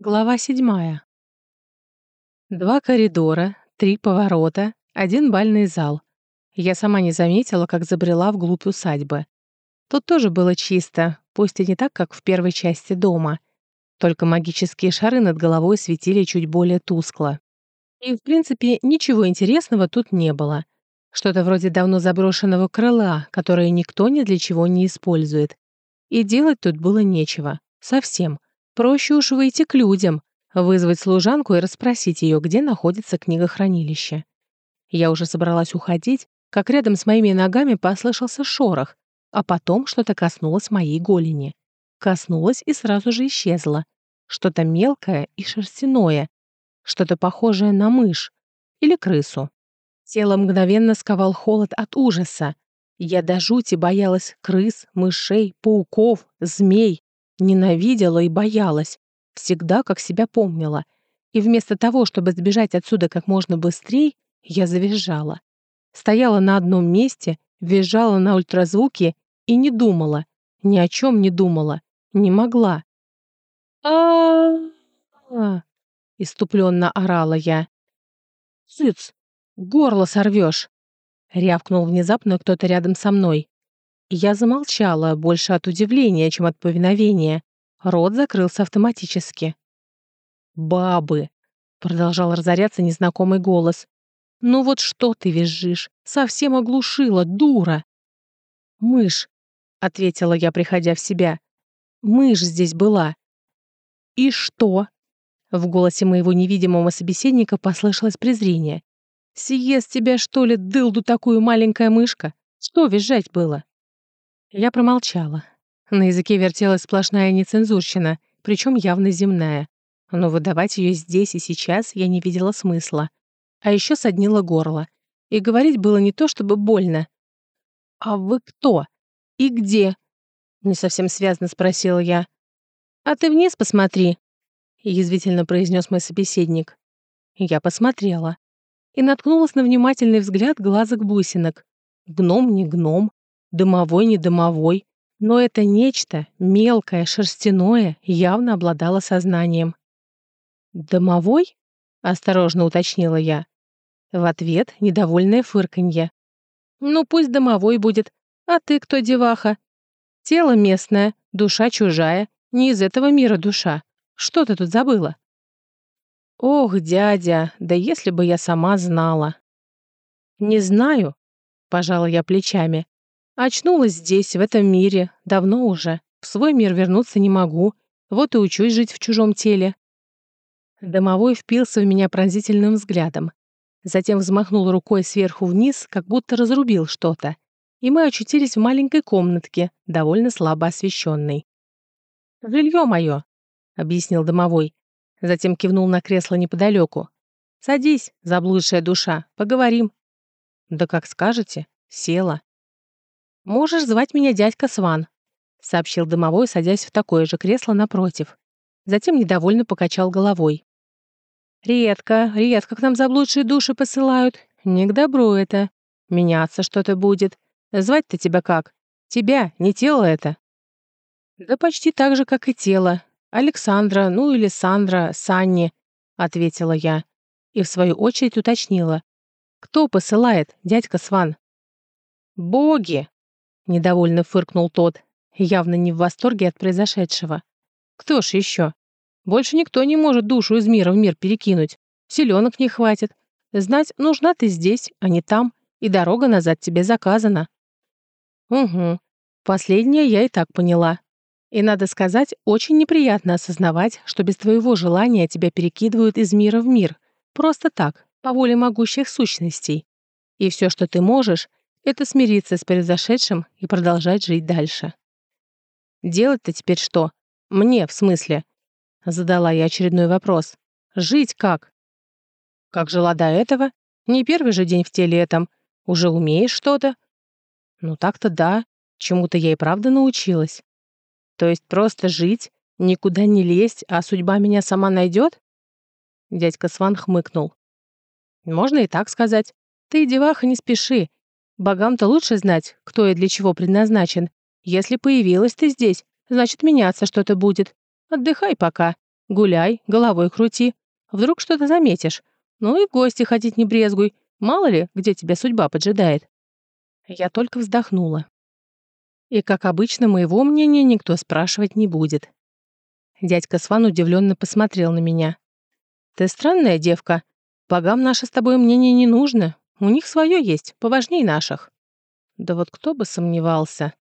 Глава седьмая. Два коридора, три поворота, один бальный зал. Я сама не заметила, как забрела вглубь усадьбы. Тут тоже было чисто, пусть и не так, как в первой части дома. Только магические шары над головой светили чуть более тускло. И, в принципе, ничего интересного тут не было. Что-то вроде давно заброшенного крыла, которое никто ни для чего не использует. И делать тут было нечего. Совсем. Проще уж выйти к людям, вызвать служанку и расспросить ее, где находится книгохранилище. Я уже собралась уходить, как рядом с моими ногами послышался шорох, а потом что-то коснулось моей голени. Коснулось и сразу же исчезло. Что-то мелкое и шерстяное, что-то похожее на мышь или крысу. Тело мгновенно сковал холод от ужаса. Я до жути боялась крыс, мышей, пауков, змей, Ненавидела и боялась, всегда как себя помнила. И вместо того, чтобы сбежать отсюда как можно быстрее, я завизжала. Стояла на одном месте, визжала на ультразвуке и не думала, ни о чем не думала, не могла. а иступленно орала я. «Цыц! Горло сорвешь!» — рявкнул внезапно кто-то рядом со мной. Я замолчала, больше от удивления, чем от повиновения. Рот закрылся автоматически. «Бабы!» — продолжал разоряться незнакомый голос. «Ну вот что ты визжишь? Совсем оглушила, дура!» «Мышь!» — ответила я, приходя в себя. «Мышь здесь была». «И что?» В голосе моего невидимого собеседника послышалось презрение. «Съест тебя, что ли, дылду такую маленькая мышка? Что визжать было?» Я промолчала. На языке вертелась сплошная нецензурщина, причем явно земная. Но выдавать ее здесь и сейчас я не видела смысла. А еще соднило горло. И говорить было не то, чтобы больно. «А вы кто? И где?» Не совсем связно спросила я. «А ты вниз посмотри», — язвительно произнес мой собеседник. Я посмотрела и наткнулась на внимательный взгляд глазок бусинок. Гном не гном, Дымовой не дымовой, но это нечто, мелкое, шерстяное, явно обладало сознанием. «Домовой?» — осторожно уточнила я. В ответ недовольное фырканье. «Ну, пусть домовой будет. А ты кто, деваха? Тело местное, душа чужая, не из этого мира душа. Что ты тут забыла?» «Ох, дядя, да если бы я сама знала!» «Не знаю», — пожала я плечами. Очнулась здесь, в этом мире, давно уже. В свой мир вернуться не могу. Вот и учусь жить в чужом теле. Домовой впился в меня пронзительным взглядом. Затем взмахнул рукой сверху вниз, как будто разрубил что-то. И мы очутились в маленькой комнатке, довольно слабо освещенной. «Жилье мое», — объяснил домовой. Затем кивнул на кресло неподалеку. «Садись, заблудшая душа, поговорим». «Да как скажете», — села. «Можешь звать меня дядька Сван», — сообщил дымовой, садясь в такое же кресло напротив. Затем недовольно покачал головой. «Редко, редко к нам заблудшие души посылают. Не к добру это. Меняться что-то будет. Звать-то тебя как? Тебя, не тело это?» «Да почти так же, как и тело. Александра, ну или Сандра, Санни», — ответила я. И в свою очередь уточнила. «Кто посылает, дядька Сван?» «Боги!» Недовольно фыркнул тот, явно не в восторге от произошедшего. Кто ж еще? Больше никто не может душу из мира в мир перекинуть. Селенок не хватит. Знать, нужна ты здесь, а не там, и дорога назад тебе заказана. Угу. Последнее я и так поняла. И, надо сказать, очень неприятно осознавать, что без твоего желания тебя перекидывают из мира в мир. Просто так, по воле могущих сущностей. И все, что ты можешь, это смириться с произошедшим и продолжать жить дальше. «Делать-то теперь что? Мне, в смысле?» Задала я очередной вопрос. «Жить как?» «Как жила до этого? Не первый же день в теле этом. Уже умеешь что-то?» «Ну так-то да. Чему-то я и правда научилась. То есть просто жить, никуда не лезть, а судьба меня сама найдет?» Дядька Сван хмыкнул. «Можно и так сказать. Ты, деваха, не спеши. Богам-то лучше знать, кто и для чего предназначен. Если появилась ты здесь, значит, меняться что-то будет. Отдыхай пока. Гуляй, головой крути. Вдруг что-то заметишь. Ну и в гости ходить не брезгуй. Мало ли, где тебя судьба поджидает». Я только вздохнула. И, как обычно, моего мнения никто спрашивать не будет. Дядька Сван удивленно посмотрел на меня. «Ты странная девка. Богам наше с тобой мнение не нужно. У них свое есть, поважней наших». Да вот кто бы сомневался.